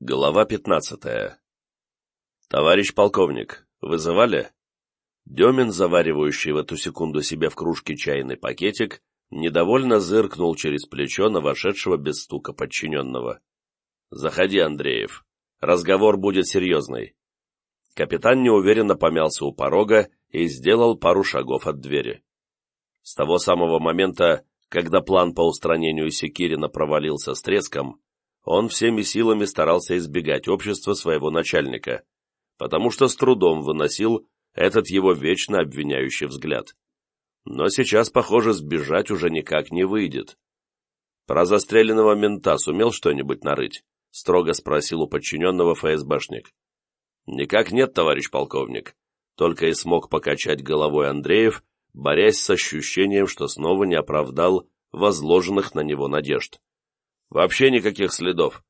Глава пятнадцатая. «Товарищ полковник, вызывали?» Демин, заваривающий в эту секунду себе в кружке чайный пакетик, недовольно зыркнул через плечо на вошедшего без стука подчиненного. «Заходи, Андреев. Разговор будет серьезный». Капитан неуверенно помялся у порога и сделал пару шагов от двери. С того самого момента, когда план по устранению Секирина провалился с треском, он всеми силами старался избегать общества своего начальника, потому что с трудом выносил этот его вечно обвиняющий взгляд. Но сейчас, похоже, сбежать уже никак не выйдет. «Про застреленного мента сумел что-нибудь нарыть?» — строго спросил у подчиненного ФСБшник. «Никак нет, товарищ полковник», — только и смог покачать головой Андреев, борясь с ощущением, что снова не оправдал возложенных на него надежд. Вообще никаких следов.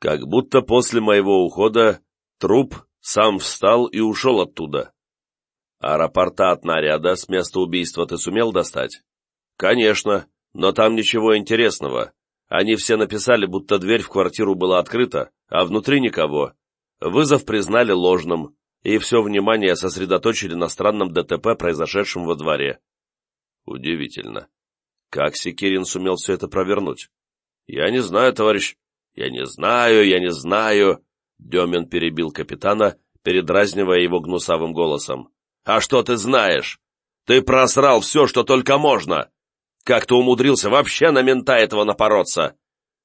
Как будто после моего ухода труп сам встал и ушел оттуда. А рапорта от наряда с места убийства ты сумел достать? Конечно, но там ничего интересного. Они все написали, будто дверь в квартиру была открыта, а внутри никого. Вызов признали ложным, и все внимание сосредоточили на странном ДТП, произошедшем во дворе. Удивительно. Как Секирин сумел все это провернуть? «Я не знаю, товарищ, я не знаю, я не знаю», Демин перебил капитана, передразнивая его гнусавым голосом. «А что ты знаешь? Ты просрал все, что только можно! Как ты умудрился вообще на мента этого напороться?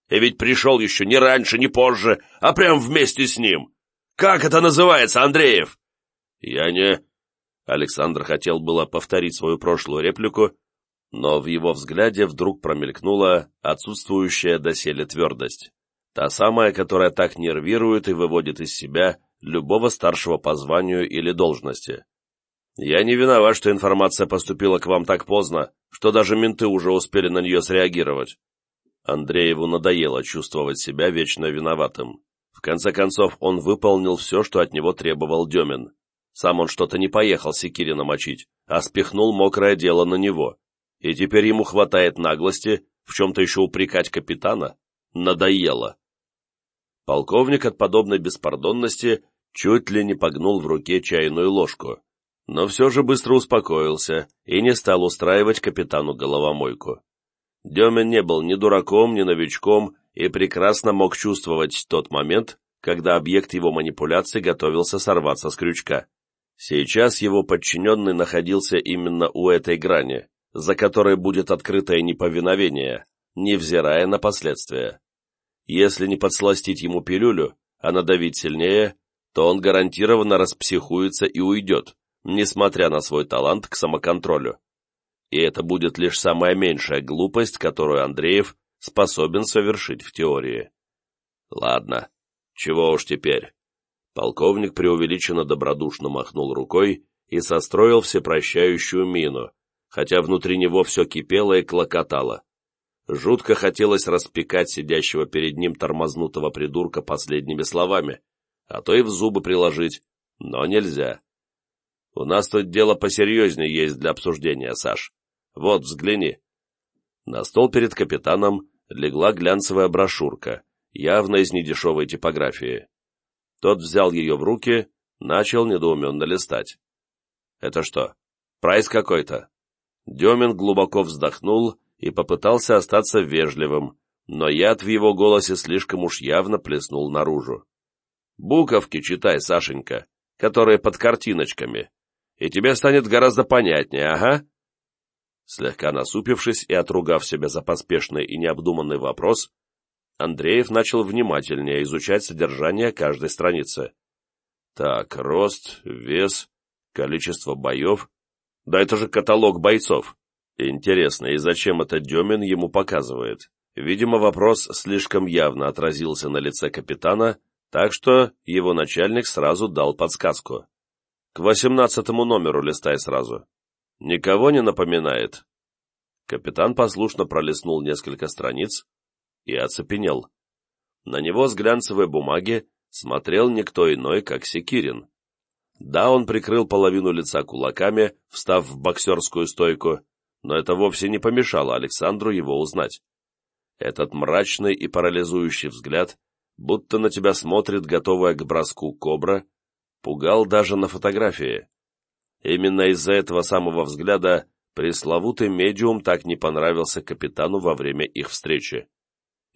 И ведь пришел еще не раньше, не позже, а прям вместе с ним! Как это называется, Андреев?» «Я не...» Александр хотел было повторить свою прошлую реплику, но в его взгляде вдруг промелькнула отсутствующая доселе твердость. Та самая, которая так нервирует и выводит из себя любого старшего по званию или должности. «Я не виноват, что информация поступила к вам так поздно, что даже менты уже успели на нее среагировать». Андрееву надоело чувствовать себя вечно виноватым. В конце концов, он выполнил все, что от него требовал Демин. Сам он что-то не поехал Секирина мочить, а спихнул мокрое дело на него и теперь ему хватает наглости в чем-то еще упрекать капитана? Надоело. Полковник от подобной беспардонности чуть ли не погнул в руке чайную ложку, но все же быстро успокоился и не стал устраивать капитану головомойку. Демин не был ни дураком, ни новичком и прекрасно мог чувствовать тот момент, когда объект его манипуляций готовился сорваться с крючка. Сейчас его подчиненный находился именно у этой грани, за которой будет открытое неповиновение, невзирая на последствия. Если не подсластить ему пилюлю, а надавить сильнее, то он гарантированно распсихуется и уйдет, несмотря на свой талант к самоконтролю. И это будет лишь самая меньшая глупость, которую Андреев способен совершить в теории. Ладно, чего уж теперь. Полковник преувеличенно добродушно махнул рукой и состроил всепрощающую мину, хотя внутри него все кипело и клокотало. Жутко хотелось распекать сидящего перед ним тормознутого придурка последними словами, а то и в зубы приложить, но нельзя. У нас тут дело посерьезнее есть для обсуждения, Саш. Вот, взгляни. На стол перед капитаном легла глянцевая брошюрка, явно из недешевой типографии. Тот взял ее в руки, начал недоуменно листать. «Это что, прайс какой-то?» Демин глубоко вздохнул и попытался остаться вежливым, но яд в его голосе слишком уж явно плеснул наружу. «Буковки читай, Сашенька, которые под картиночками, и тебе станет гораздо понятнее, ага?» Слегка насупившись и отругав себя за поспешный и необдуманный вопрос, Андреев начал внимательнее изучать содержание каждой страницы. Так, рост, вес, количество боев, да это же каталог бойцов. Интересно, и зачем это Демин ему показывает? Видимо, вопрос слишком явно отразился на лице капитана, так что его начальник сразу дал подсказку. К восемнадцатому номеру листай сразу. Никого не напоминает. Капитан послушно пролистнул несколько страниц и оцепенел. На него с глянцевой бумаги смотрел никто иной, как Секирин. Да, он прикрыл половину лица кулаками, встав в боксерскую стойку, но это вовсе не помешало Александру его узнать. Этот мрачный и парализующий взгляд будто на тебя смотрит, готовая к броску кобра, пугал даже на фотографии. Именно из-за этого самого взгляда пресловутый медиум так не понравился капитану во время их встречи.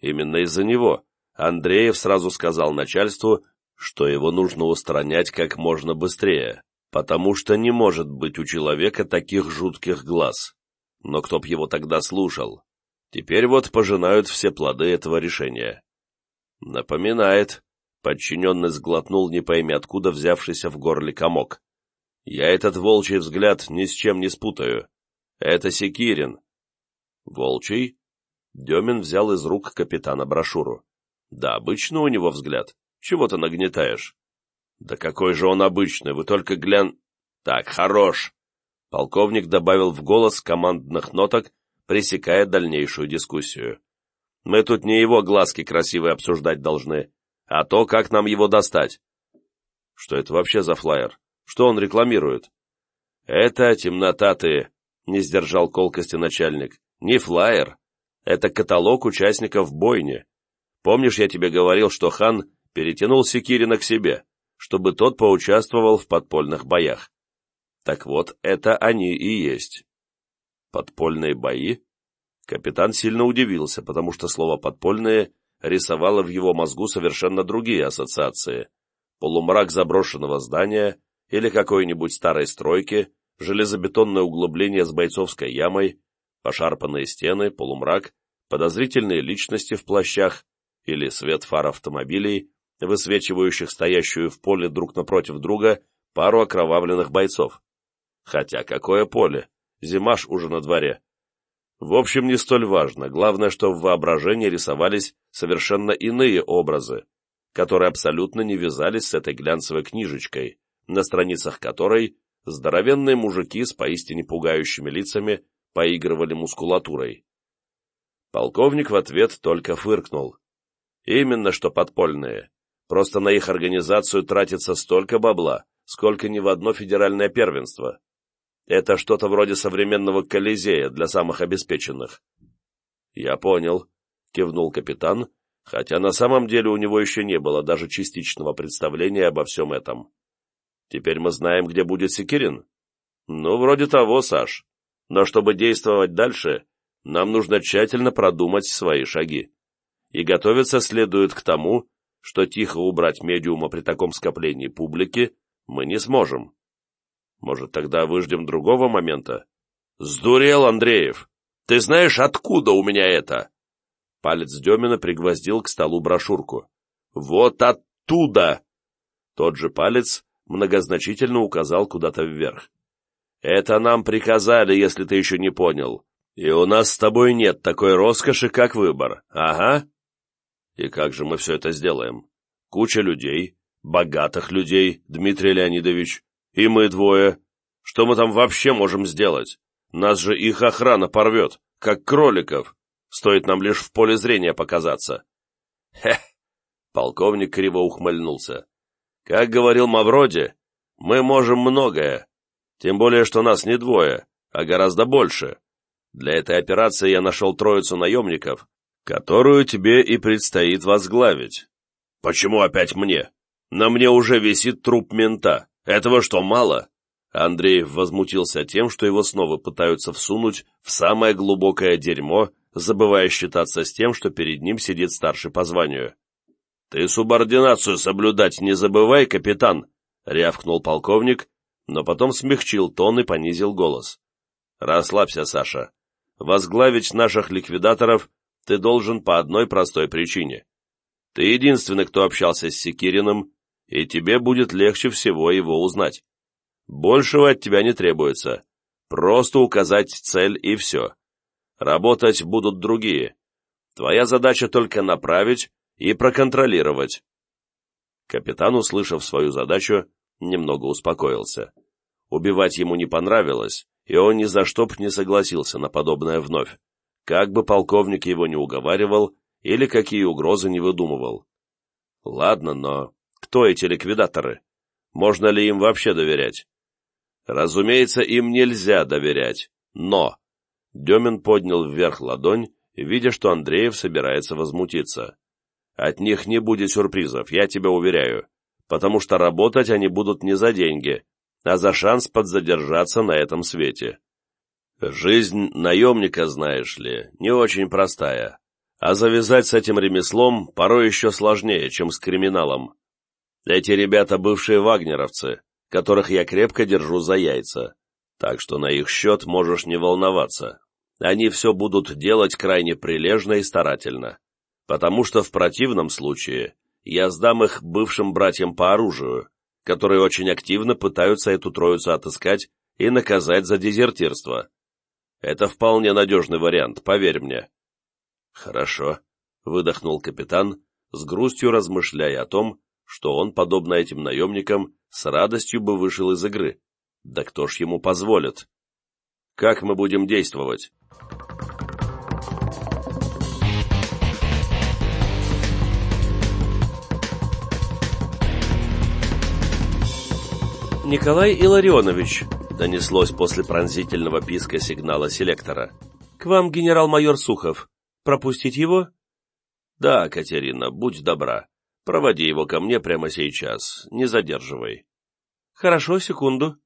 Именно из-за него Андреев сразу сказал начальству, что его нужно устранять как можно быстрее, потому что не может быть у человека таких жутких глаз. Но кто б его тогда слушал? Теперь вот пожинают все плоды этого решения. Напоминает, подчиненный сглотнул не пойми откуда взявшийся в горле комок. Я этот волчий взгляд ни с чем не спутаю. Это Секирин. Волчий? Демин взял из рук капитана брошюру. Да, обычно у него взгляд. Чего ты нагнетаешь? Да какой же он обычный, вы только глянь... Так, хорош. Полковник добавил в голос командных ноток, пресекая дальнейшую дискуссию. Мы тут не его глазки красивые обсуждать должны, а то, как нам его достать. Что это вообще за флаер? Что он рекламирует? Это темнота ты, не сдержал колкости начальник. Не флаер. Это каталог участников бойни. Помнишь, я тебе говорил, что хан перетянул Секирина к себе, чтобы тот поучаствовал в подпольных боях? Так вот, это они и есть. Подпольные бои? Капитан сильно удивился, потому что слово «подпольные» рисовало в его мозгу совершенно другие ассоциации. Полумрак заброшенного здания или какой-нибудь старой стройки, железобетонное углубление с бойцовской ямой, пошарпанные стены, полумрак, подозрительные личности в плащах или свет фар автомобилей, высвечивающих стоящую в поле друг напротив друга пару окровавленных бойцов. Хотя какое поле? Зима ж уже на дворе. В общем, не столь важно, главное, что в воображении рисовались совершенно иные образы, которые абсолютно не вязались с этой глянцевой книжечкой, на страницах которой здоровенные мужики с поистине пугающими лицами поигрывали мускулатурой. Полковник в ответ только фыркнул. Именно что подпольные. Просто на их организацию тратится столько бабла, сколько ни в одно федеральное первенство. Это что-то вроде современного Колизея для самых обеспеченных. Я понял, кивнул капитан, хотя на самом деле у него еще не было даже частичного представления обо всем этом. Теперь мы знаем, где будет Секирин? Ну, вроде того, Саш. Но чтобы действовать дальше, нам нужно тщательно продумать свои шаги. И готовиться следует к тому, что тихо убрать медиума при таком скоплении публики мы не сможем. Может, тогда выждем другого момента? Сдурел, Андреев! Ты знаешь, откуда у меня это? Палец Демина пригвоздил к столу брошюрку. Вот оттуда! Тот же палец многозначительно указал куда-то вверх. Это нам приказали, если ты еще не понял. И у нас с тобой нет такой роскоши, как выбор. Ага. И как же мы все это сделаем? Куча людей, богатых людей, Дмитрий Леонидович. И мы двое. Что мы там вообще можем сделать? Нас же их охрана порвет, как кроликов. Стоит нам лишь в поле зрения показаться. Хе! Полковник криво ухмыльнулся. Как говорил Мавроди, мы можем многое. Тем более, что нас не двое, а гораздо больше. Для этой операции я нашел троицу наемников, которую тебе и предстоит возглавить. Почему опять мне? На мне уже висит труп мента. Этого что, мало? Андреев возмутился тем, что его снова пытаются всунуть в самое глубокое дерьмо, забывая считаться с тем, что перед ним сидит старший по званию. «Ты субординацию соблюдать не забывай, капитан!» — рявкнул полковник, но потом смягчил тон и понизил голос. «Расслабься, Саша. Возглавить наших ликвидаторов ты должен по одной простой причине. Ты единственный, кто общался с Секириным, и тебе будет легче всего его узнать. Большего от тебя не требуется. Просто указать цель и все. Работать будут другие. Твоя задача только направить и проконтролировать. Капитан, услышав свою задачу, немного успокоился. Убивать ему не понравилось, и он ни за что б не согласился на подобное вновь, как бы полковник его не уговаривал или какие угрозы не выдумывал. Ладно, но кто эти ликвидаторы? Можно ли им вообще доверять? Разумеется, им нельзя доверять, но... Демин поднял вверх ладонь, видя, что Андреев собирается возмутиться. От них не будет сюрпризов, я тебя уверяю, потому что работать они будут не за деньги, а за шанс подзадержаться на этом свете. Жизнь наемника, знаешь ли, не очень простая, а завязать с этим ремеслом порой еще сложнее, чем с криминалом. Эти ребята бывшие вагнеровцы, которых я крепко держу за яйца, так что на их счет можешь не волноваться. Они все будут делать крайне прилежно и старательно, потому что в противном случае я сдам их бывшим братьям по оружию, которые очень активно пытаются эту троицу отыскать и наказать за дезертирство. Это вполне надежный вариант, поверь мне. Хорошо, выдохнул капитан, с грустью размышляя о том, что он, подобно этим наемникам, с радостью бы вышел из игры. Да кто ж ему позволит? Как мы будем действовать? «Николай Илларионович», — донеслось после пронзительного писка сигнала селектора. «К вам генерал-майор Сухов. Пропустить его?» «Да, Катерина, будь добра. Проводи его ко мне прямо сейчас. Не задерживай». «Хорошо, секунду».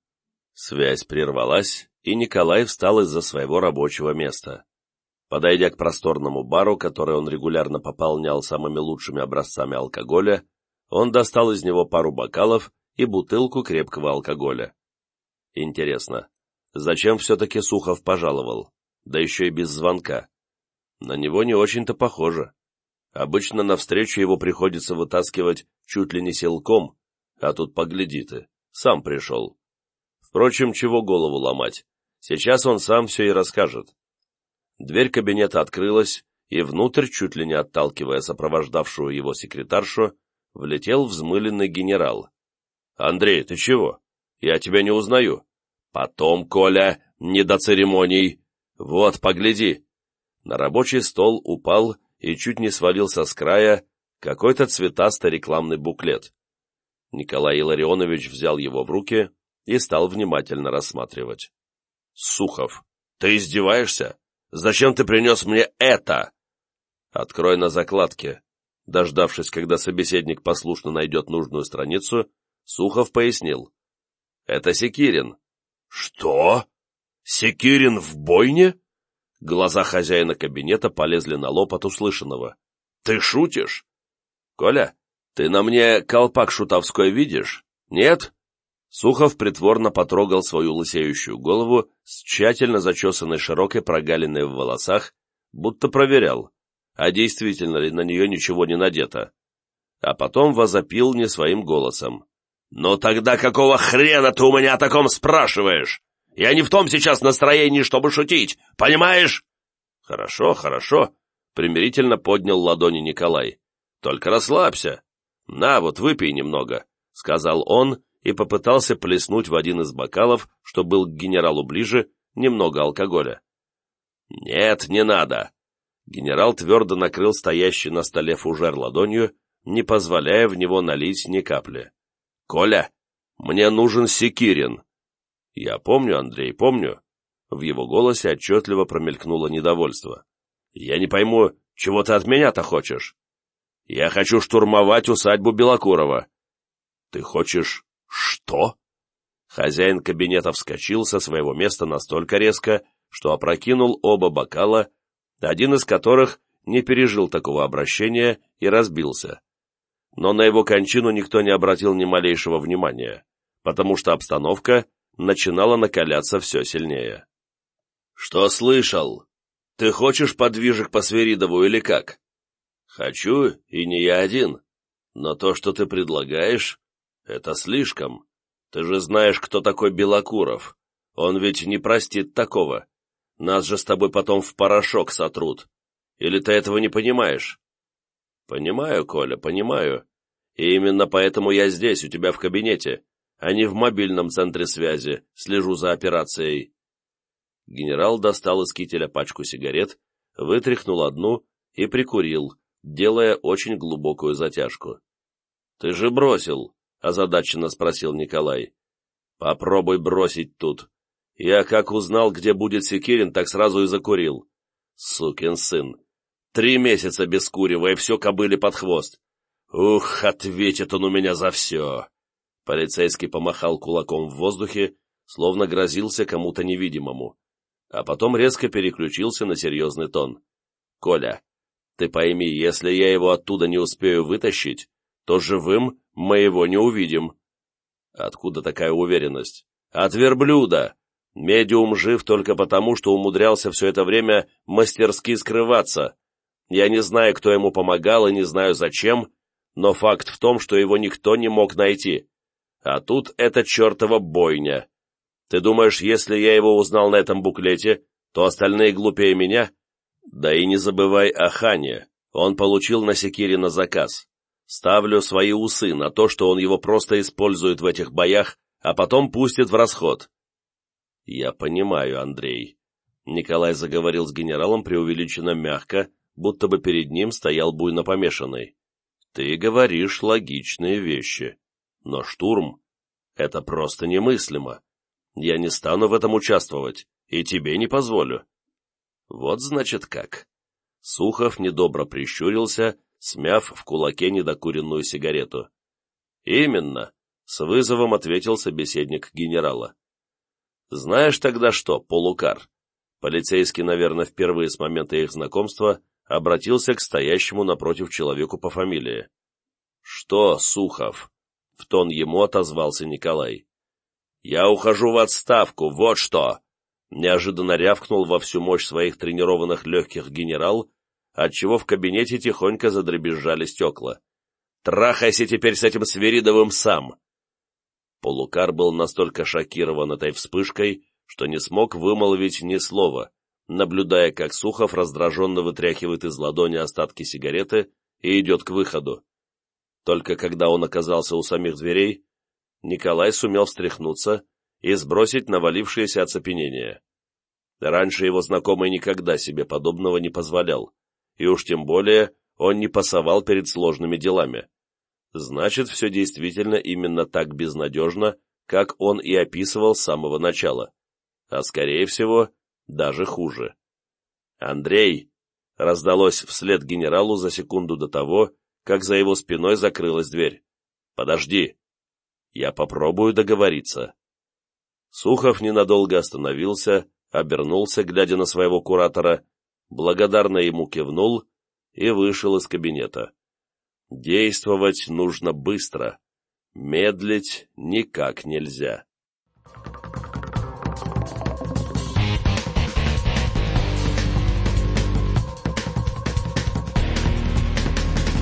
Связь прервалась, и Николай встал из-за своего рабочего места. Подойдя к просторному бару, который он регулярно пополнял самыми лучшими образцами алкоголя, он достал из него пару бокалов и бутылку крепкого алкоголя. Интересно, зачем все-таки Сухов пожаловал, да еще и без звонка? На него не очень-то похоже. Обычно навстречу его приходится вытаскивать чуть ли не силком, а тут погляди ты, сам пришел. Впрочем, чего голову ломать, сейчас он сам все и расскажет. Дверь кабинета открылась, и внутрь, чуть ли не отталкивая сопровождавшую его секретаршу, влетел взмыленный генерал. «Андрей, ты чего? Я тебя не узнаю». «Потом, Коля, не до церемоний. Вот, погляди». На рабочий стол упал и чуть не свалился с края какой-то цветастый рекламный буклет. Николай Илларионович взял его в руки и стал внимательно рассматривать. «Сухов, ты издеваешься? Зачем ты принес мне это?» «Открой на закладке». Дождавшись, когда собеседник послушно найдет нужную страницу, Сухов пояснил. «Это Секирин». «Что? Секирин в бойне?» Глаза хозяина кабинета полезли на лоб от услышанного. «Ты шутишь?» «Коля, ты на мне колпак шутовской видишь? Нет?» Сухов притворно потрогал свою лысеющую голову с тщательно зачесанной широкой прогалиной в волосах, будто проверял, а действительно ли на нее ничего не надето. А потом возопил не своим голосом. «Ну тогда какого хрена ты у меня о таком спрашиваешь? Я не в том сейчас настроении, чтобы шутить, понимаешь?» «Хорошо, хорошо», — примирительно поднял ладони Николай. «Только расслабься. На, вот выпей немного», — сказал он и попытался плеснуть в один из бокалов, что был к генералу ближе, немного алкоголя. «Нет, не надо». Генерал твердо накрыл стоящий на столе фужер ладонью, не позволяя в него налить ни капли. «Коля, мне нужен Секирин». «Я помню, Андрей, помню». В его голосе отчетливо промелькнуло недовольство. «Я не пойму, чего ты от меня-то хочешь?» «Я хочу штурмовать усадьбу Белокурова». «Ты хочешь что?» Хозяин кабинета вскочил со своего места настолько резко, что опрокинул оба бокала, один из которых не пережил такого обращения и разбился но на его кончину никто не обратил ни малейшего внимания, потому что обстановка начинала накаляться все сильнее. «Что слышал? Ты хочешь подвижек по Сверидову или как?» «Хочу, и не я один. Но то, что ты предлагаешь, это слишком. Ты же знаешь, кто такой Белокуров. Он ведь не простит такого. Нас же с тобой потом в порошок сотрут. Или ты этого не понимаешь?» «Понимаю, Коля, понимаю. И именно поэтому я здесь, у тебя в кабинете, а не в мобильном центре связи, слежу за операцией». Генерал достал из кителя пачку сигарет, вытряхнул одну и прикурил, делая очень глубокую затяжку. «Ты же бросил?» — озадаченно спросил Николай. «Попробуй бросить тут. Я как узнал, где будет Секирин, так сразу и закурил. Сукин сын, Три месяца без курева, и все кобыли под хвост. Ух, ответит он у меня за все. Полицейский помахал кулаком в воздухе, словно грозился кому-то невидимому, а потом резко переключился на серьезный тон. «Коля, ты пойми, если я его оттуда не успею вытащить, то живым мы его не увидим». «Откуда такая уверенность?» «От верблюда! Медиум жив только потому, что умудрялся все это время мастерски скрываться. Я не знаю, кто ему помогал и не знаю зачем, но факт в том, что его никто не мог найти. А тут эта чертова бойня. Ты думаешь, если я его узнал на этом буклете, то остальные глупее меня? Да и не забывай о Хане. Он получил на Секире на заказ. Ставлю свои усы на то, что он его просто использует в этих боях, а потом пустит в расход. Я понимаю, Андрей. Николай заговорил с генералом преувеличенно мягко, будто бы перед ним стоял буйно помешанный. Ты говоришь логичные вещи. Но штурм — это просто немыслимо. Я не стану в этом участвовать, и тебе не позволю. Вот значит как. Сухов недобро прищурился, смяв в кулаке недокуренную сигарету. Именно, с вызовом ответил собеседник генерала. Знаешь тогда что, полукар? Полицейский, наверное, впервые с момента их знакомства обратился к стоящему напротив человеку по фамилии. «Что, Сухов?» — в тон ему отозвался Николай. «Я ухожу в отставку, вот что!» Неожиданно рявкнул во всю мощь своих тренированных легких генерал, отчего в кабинете тихонько задребезжали стекла. «Трахайся теперь с этим Свиридовым сам!» Полукар был настолько шокирован этой вспышкой, что не смог вымолвить ни слова, наблюдая, как Сухов раздраженно вытряхивает из ладони остатки сигареты и идет к выходу. Только когда он оказался у самих дверей, Николай сумел встряхнуться и сбросить навалившееся оцепенение. Раньше его знакомый никогда себе подобного не позволял, и уж тем более он не пасовал перед сложными делами. Значит, все действительно именно так безнадежно, как он и описывал с самого начала. А скорее всего, даже хуже. «Андрей!» — раздалось вслед генералу за секунду до того, как за его спиной закрылась дверь. «Подожди!» Я попробую договориться. Сухов ненадолго остановился, обернулся, глядя на своего куратора, благодарно ему кивнул и вышел из кабинета. Действовать нужно быстро. Медлить никак нельзя.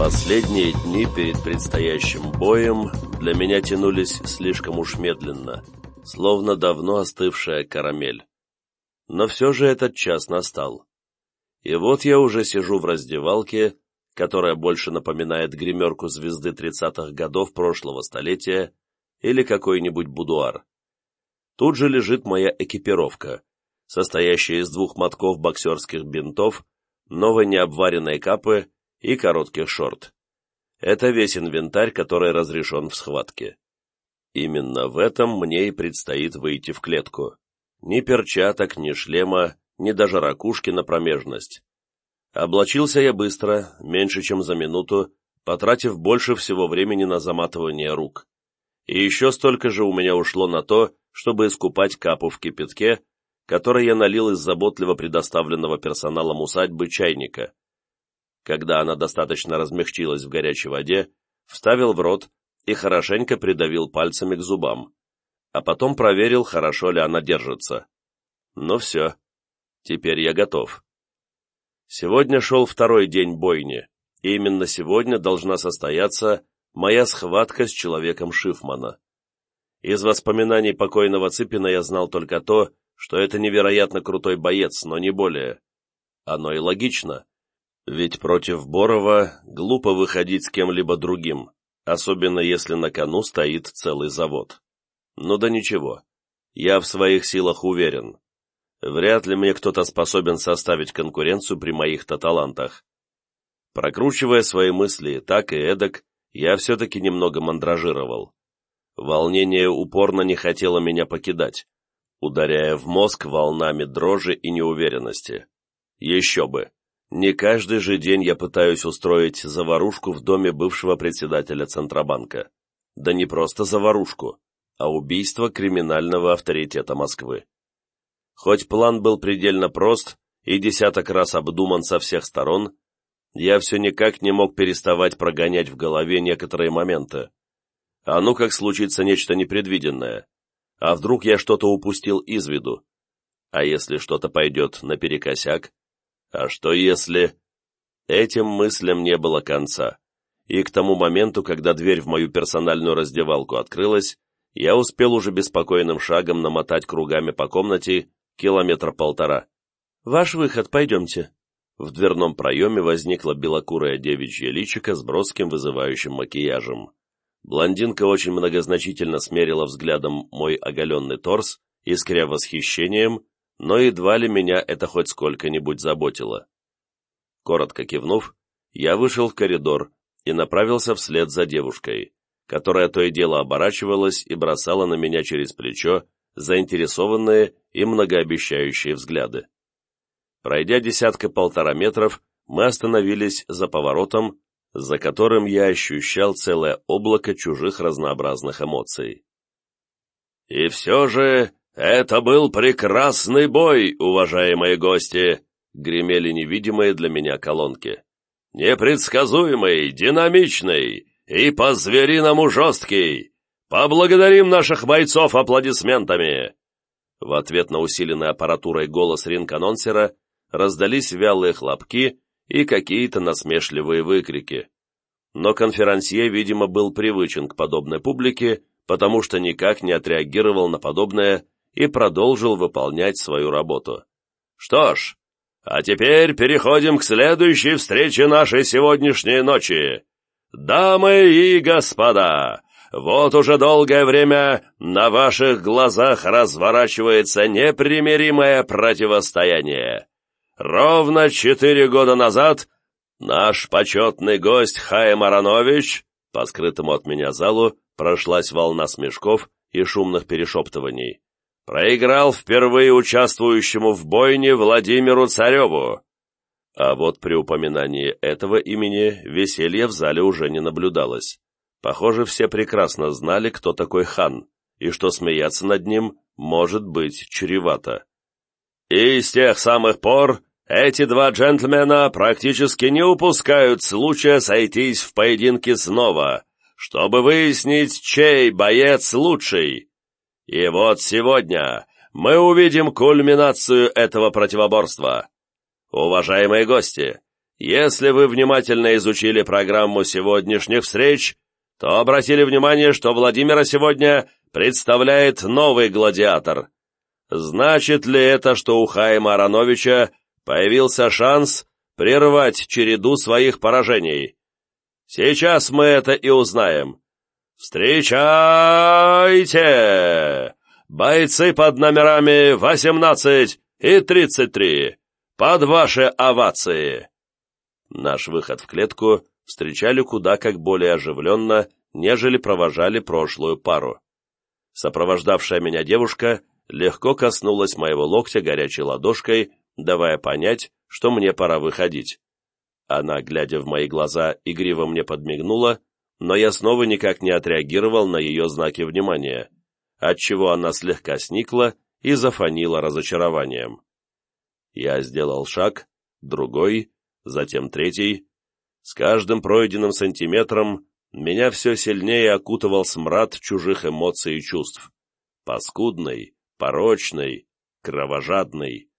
Последние дни перед предстоящим боем для меня тянулись слишком уж медленно, словно давно остывшая карамель. Но все же этот час настал. И вот я уже сижу в раздевалке, которая больше напоминает гримерку звезды тридцатых годов прошлого столетия или какой-нибудь будуар. Тут же лежит моя экипировка, состоящая из двух мотков боксерских бинтов, новой необваренной капы и коротких шорт. Это весь инвентарь, который разрешен в схватке. Именно в этом мне и предстоит выйти в клетку. Ни перчаток, ни шлема, ни даже ракушки на промежность. Облачился я быстро, меньше чем за минуту, потратив больше всего времени на заматывание рук. И еще столько же у меня ушло на то, чтобы искупать капу в кипятке, который я налил из заботливо предоставленного персоналом усадьбы чайника. Когда она достаточно размягчилась в горячей воде, вставил в рот и хорошенько придавил пальцами к зубам, а потом проверил, хорошо ли она держится. Ну все, теперь я готов. Сегодня шел второй день бойни, и именно сегодня должна состояться моя схватка с человеком Шифмана. Из воспоминаний покойного Цыпина я знал только то, что это невероятно крутой боец, но не более. Оно и логично. Ведь против Борова глупо выходить с кем-либо другим, особенно если на кону стоит целый завод. Ну да ничего, я в своих силах уверен. Вряд ли мне кто-то способен составить конкуренцию при моих-то талантах. Прокручивая свои мысли так и эдак, я все-таки немного мандражировал. Волнение упорно не хотело меня покидать, ударяя в мозг волнами дрожи и неуверенности. Еще бы! Не каждый же день я пытаюсь устроить заварушку в доме бывшего председателя Центробанка. Да не просто заварушку, а убийство криминального авторитета Москвы. Хоть план был предельно прост и десяток раз обдуман со всех сторон, я все никак не мог переставать прогонять в голове некоторые моменты. А ну как случится нечто непредвиденное? А вдруг я что-то упустил из виду? А если что-то пойдет наперекосяк? А что если... Этим мыслям не было конца, и к тому моменту, когда дверь в мою персональную раздевалку открылась, я успел уже беспокойным шагом намотать кругами по комнате километра полтора. «Ваш выход, пойдемте». В дверном проеме возникла белокурая девичья личико с броским вызывающим макияжем. Блондинка очень многозначительно смерила взглядом мой оголенный торс, искря восхищением, но едва ли меня это хоть сколько-нибудь заботило. Коротко кивнув, я вышел в коридор и направился вслед за девушкой, которая то и дело оборачивалась и бросала на меня через плечо заинтересованные и многообещающие взгляды. Пройдя десятка-полтора метров, мы остановились за поворотом, за которым я ощущал целое облако чужих разнообразных эмоций. «И все же это был прекрасный бой, уважаемые гости!» — гремели невидимые для меня колонки. «Непредсказуемый, динамичный и по-звериному жесткий! Поблагодарим наших бойцов аплодисментами!» В ответ на усиленный аппаратурой голос ринг-анонсера раздались вялые хлопки и какие-то насмешливые выкрики. Но конферансье, видимо, был привычен к подобной публике, потому что никак не отреагировал на подобное и продолжил выполнять свою работу. «Что ж, а теперь переходим к следующей встрече нашей сегодняшней ночи. Дамы и господа, вот уже долгое время на ваших глазах разворачивается непримиримое противостояние. Ровно четыре года назад наш почетный гость Хайм Аронович, по скрытому от меня залу, прошлась волна смешков и шумных перешептываний, проиграл впервые участвующему в бойне Владимиру Цареву. А вот при упоминании этого имени веселья в зале уже не наблюдалось. Похоже, все прекрасно знали, кто такой хан, и что смеяться над ним может быть чревато. И с тех самых пор эти два джентльмена практически не упускают случая сойтись в поединке снова, чтобы выяснить, чей боец лучший. И вот сегодня мы увидим кульминацию этого противоборства. Уважаемые гости, если вы внимательно изучили программу сегодняшних встреч, то обратили внимание, что Владимира сегодня представляет новый гладиатор. Значит ли это, что у Хайма Ароновича появился шанс прервать череду своих поражений. Сейчас мы это и узнаем. Встречайте! Бойцы под номерами 18 и 33, под ваши овации! Наш выход в клетку встречали куда как более оживленно, нежели провожали прошлую пару. Сопровождавшая меня девушка легко коснулась моего локтя горячей ладошкой давая понять, что мне пора выходить. Она, глядя в мои глаза, игриво мне подмигнула, но я снова никак не отреагировал на ее знаки внимания, отчего она слегка сникла и зафонила разочарованием. Я сделал шаг, другой, затем третий. С каждым пройденным сантиметром меня все сильнее окутывал смрад чужих эмоций и чувств. Паскудный, порочный, кровожадный.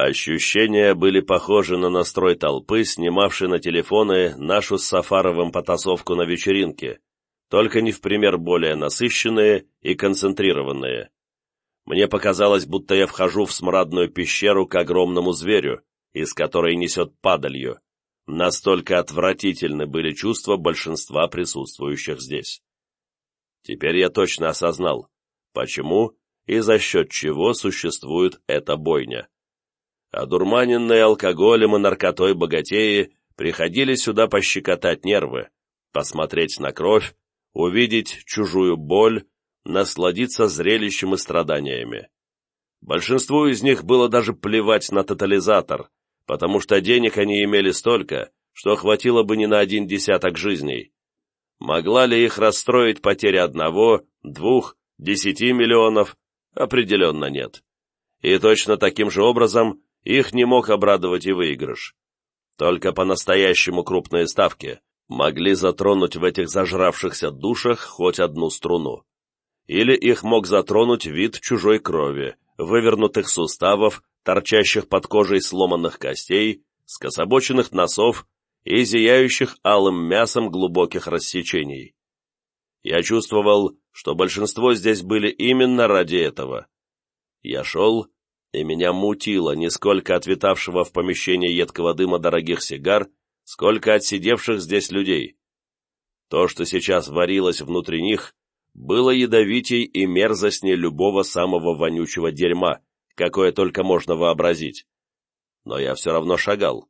Ощущения были похожи на настрой толпы, снимавшей на телефоны нашу с Сафаровым потасовку на вечеринке, только не в пример более насыщенные и концентрированные. Мне показалось, будто я вхожу в смрадную пещеру к огромному зверю, из которой несет падалью. Настолько отвратительны были чувства большинства присутствующих здесь. Теперь я точно осознал, почему и за счет чего существует эта бойня. Одурманенные алкоголем и наркотой богатеи приходили сюда пощекотать нервы, посмотреть на кровь, увидеть чужую боль, насладиться зрелищем и страданиями. Большинству из них было даже плевать на тотализатор, потому что денег они имели столько, что хватило бы не на один десяток жизней. Могла ли их расстроить потеря одного, двух, десяти миллионов? Определенно нет. И точно таким же образом их не мог обрадовать и выигрыш. Только по-настоящему крупные ставки могли затронуть в этих зажравшихся душах хоть одну струну. Или их мог затронуть вид чужой крови, вывернутых суставов, торчащих под кожей сломанных костей, скособоченных носов и зияющих алым мясом глубоких рассечений. Я чувствовал, что большинство здесь были именно ради этого. Я шел, и меня мутило не сколько от витавшего в помещении едкого дыма дорогих сигар, сколько от сидевших здесь людей. То, что сейчас варилось внутри них, было ядовитей и мерзостнее любого самого вонючего дерьма, какое только можно вообразить. Но я все равно шагал.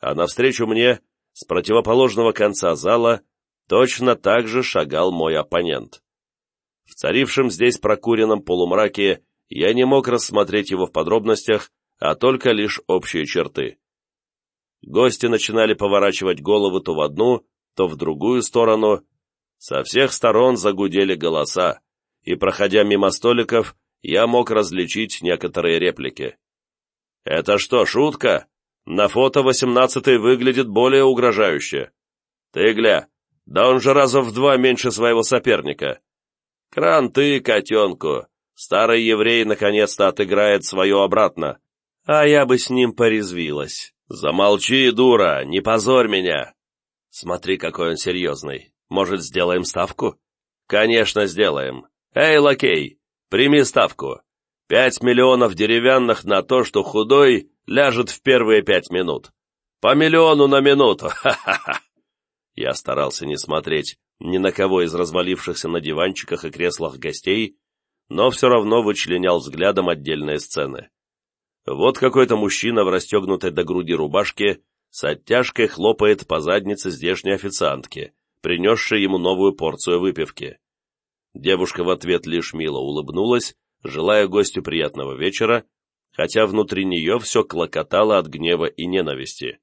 А навстречу мне, с противоположного конца зала, точно так же шагал мой оппонент. В царившем здесь прокуренном полумраке я не мог рассмотреть его в подробностях, а только лишь общие черты. Гости начинали поворачивать головы то в одну, то в другую сторону. Со всех сторон загудели голоса, и, проходя мимо столиков, я мог различить некоторые реплики. «Это что, шутка? На фото восемнадцатый выглядит более угрожающе. Ты гля, да он же раза в два меньше своего соперника. Кранты, котенку, старый еврей наконец-то отыграет свое обратно, а я бы с ним порезвилась. Замолчи, дура, не позорь меня. Смотри, какой он серьезный. Может, сделаем ставку? Конечно, сделаем. Эй, лакей, прими ставку. Пять миллионов деревянных на то, что худой ляжет в первые пять минут. По миллиону на минуту, ха-ха-ха. Я старался не смотреть ни на кого из развалившихся на диванчиках и креслах гостей, но все равно вычленял взглядом отдельные сцены. Вот какой-то мужчина в расстегнутой до груди рубашке с оттяжкой хлопает по заднице здешней официантки, принесшей ему новую порцию выпивки. Девушка в ответ лишь мило улыбнулась, желая гостю приятного вечера, хотя внутри нее все клокотало от гнева и ненависти.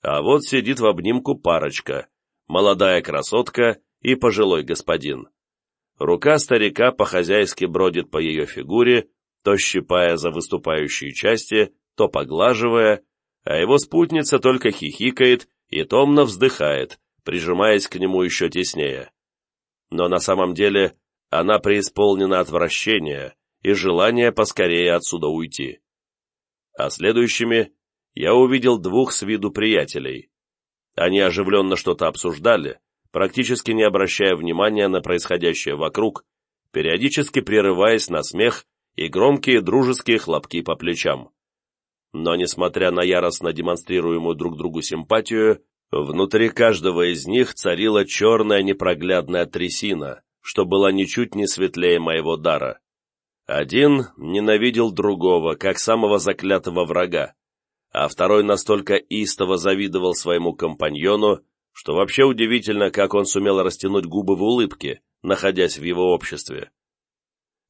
А вот сидит в обнимку парочка, молодая красотка и пожилой господин. Рука старика по-хозяйски бродит по ее фигуре, то щипая за выступающие части, то поглаживая, а его спутница только хихикает и томно вздыхает, прижимаясь к нему еще теснее. Но на самом деле она преисполнена отвращения и желания поскорее отсюда уйти. А следующими я увидел двух с виду приятелей. Они оживленно что-то обсуждали, практически не обращая внимания на происходящее вокруг, периодически прерываясь на смех и громкие дружеские хлопки по плечам. Но, несмотря на яростно демонстрируемую друг другу симпатию, внутри каждого из них царила черная непроглядная трясина, что была ничуть не светлее моего дара. Один ненавидел другого, как самого заклятого врага, а второй настолько истово завидовал своему компаньону, что вообще удивительно, как он сумел растянуть губы в улыбке, находясь в его обществе.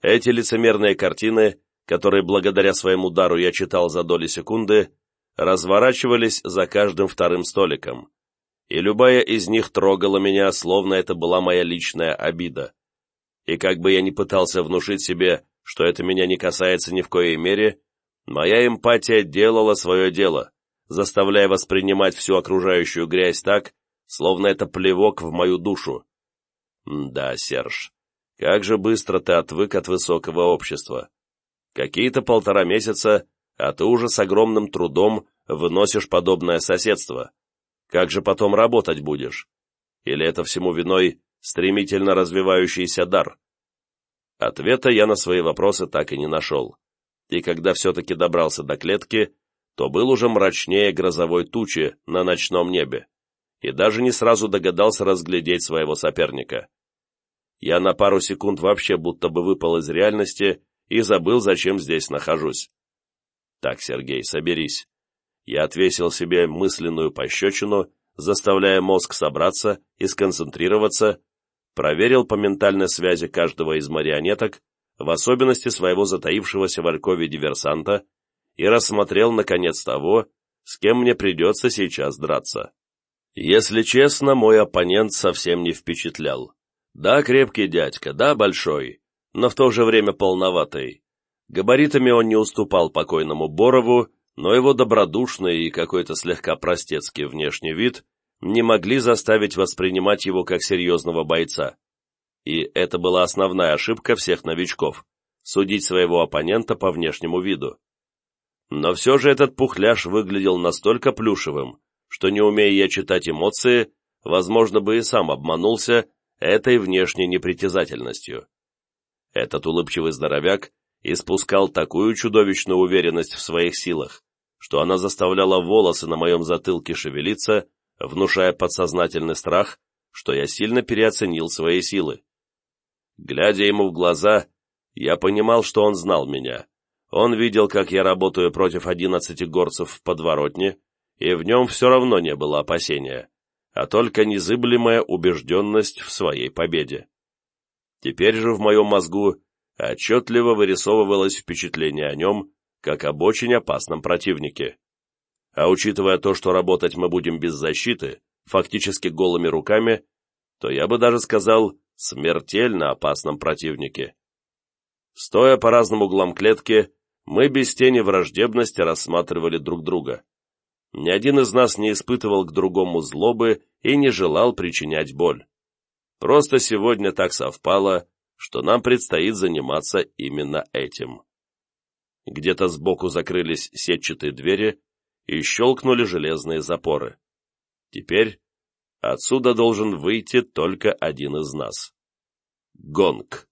Эти лицемерные картины, которые благодаря своему дару я читал за доли секунды, разворачивались за каждым вторым столиком, и любая из них трогала меня, словно это была моя личная обида. И как бы я ни пытался внушить себе, что это меня не касается ни в коей мере, Моя эмпатия делала свое дело, заставляя воспринимать всю окружающую грязь так, словно это плевок в мою душу. Да, Серж, как же быстро ты отвык от высокого общества. Какие-то полтора месяца, а ты уже с огромным трудом выносишь подобное соседство. Как же потом работать будешь? Или это всему виной стремительно развивающийся дар? Ответа я на свои вопросы так и не нашел и когда все-таки добрался до клетки, то был уже мрачнее грозовой тучи на ночном небе, и даже не сразу догадался разглядеть своего соперника. Я на пару секунд вообще будто бы выпал из реальности и забыл, зачем здесь нахожусь. Так, Сергей, соберись. Я отвесил себе мысленную пощечину, заставляя мозг собраться и сконцентрироваться, проверил по ментальной связи каждого из марионеток, в особенности своего затаившегося в Алькове диверсанта, и рассмотрел, наконец, того, с кем мне придется сейчас драться. Если честно, мой оппонент совсем не впечатлял. Да, крепкий дядька, да, большой, но в то же время полноватый. Габаритами он не уступал покойному Борову, но его добродушный и какой-то слегка простецкий внешний вид не могли заставить воспринимать его как серьезного бойца. И это была основная ошибка всех новичков – судить своего оппонента по внешнему виду. Но все же этот пухляж выглядел настолько плюшевым, что не умея я читать эмоции, возможно бы и сам обманулся этой внешней непритязательностью. Этот улыбчивый здоровяк испускал такую чудовищную уверенность в своих силах, что она заставляла волосы на моем затылке шевелиться, внушая подсознательный страх, что я сильно переоценил свои силы. Глядя ему в глаза, я понимал, что он знал меня. Он видел, как я работаю против одиннадцати горцев в подворотне, и в нем все равно не было опасения, а только незыблемая убежденность в своей победе. Теперь же в моем мозгу отчетливо вырисовывалось впечатление о нем, как об очень опасном противнике. А учитывая то, что работать мы будем без защиты, фактически голыми руками, то я бы даже сказал, смертельно опасном противнике. Стоя по разным углам клетки, мы без тени враждебности рассматривали друг друга. Ни один из нас не испытывал к другому злобы и не желал причинять боль. Просто сегодня так совпало, что нам предстоит заниматься именно этим. Где-то сбоку закрылись сетчатые двери и щелкнули железные запоры. Теперь отсюда должен выйти только один из нас. Гонг.